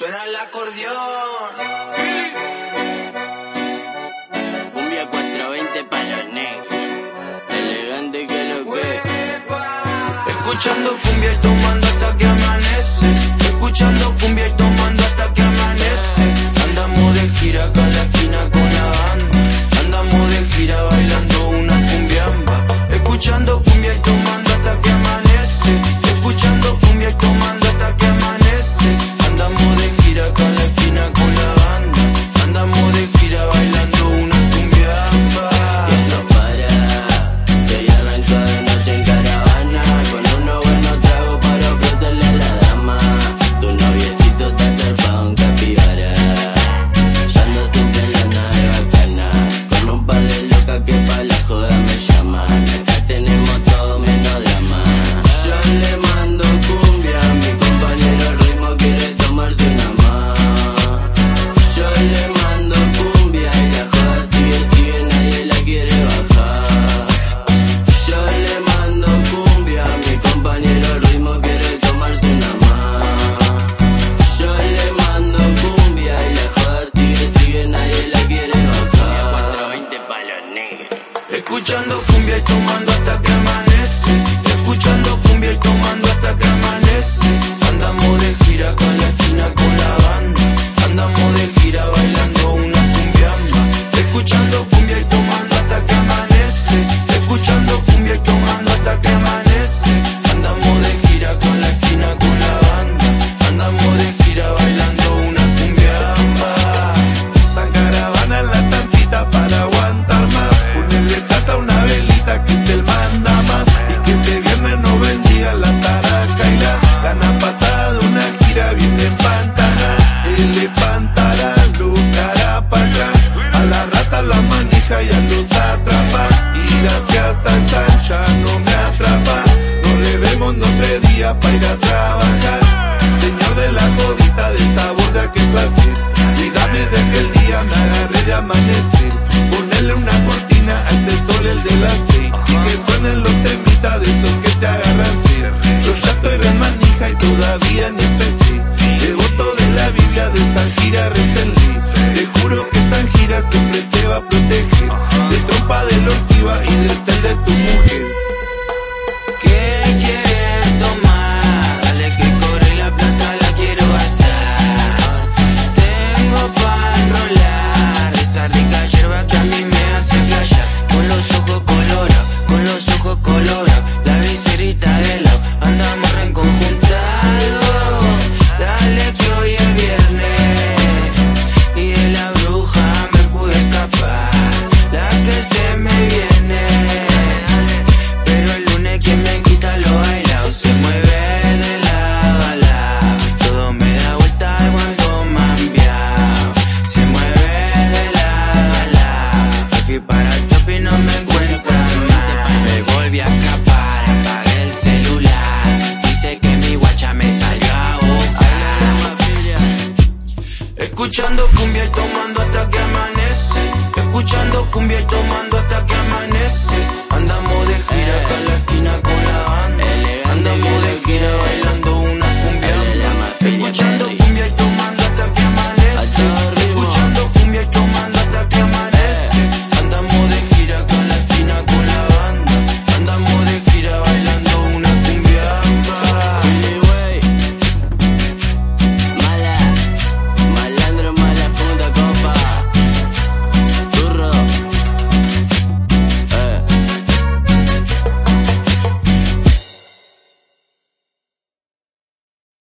Suena el acordeón. Cumbia 420 para los negros. Elegante que lo que. Escuchando cumbia y tomando hasta que amanece. Escuchando cumbia y tomando hasta que amanece. Andamos de gira cada esquina con la banda. Andamos de gira bailando una cumbiamba. Escuchando cumbia y tomando hasta que amanece. Escuchando cumbia y tomando tomando wake got. Escuchando cumbia y tomando hasta que amanece. Escuchando cumbia y tomando hasta que amanece. Andamos de gira eh. la esquina con la banda.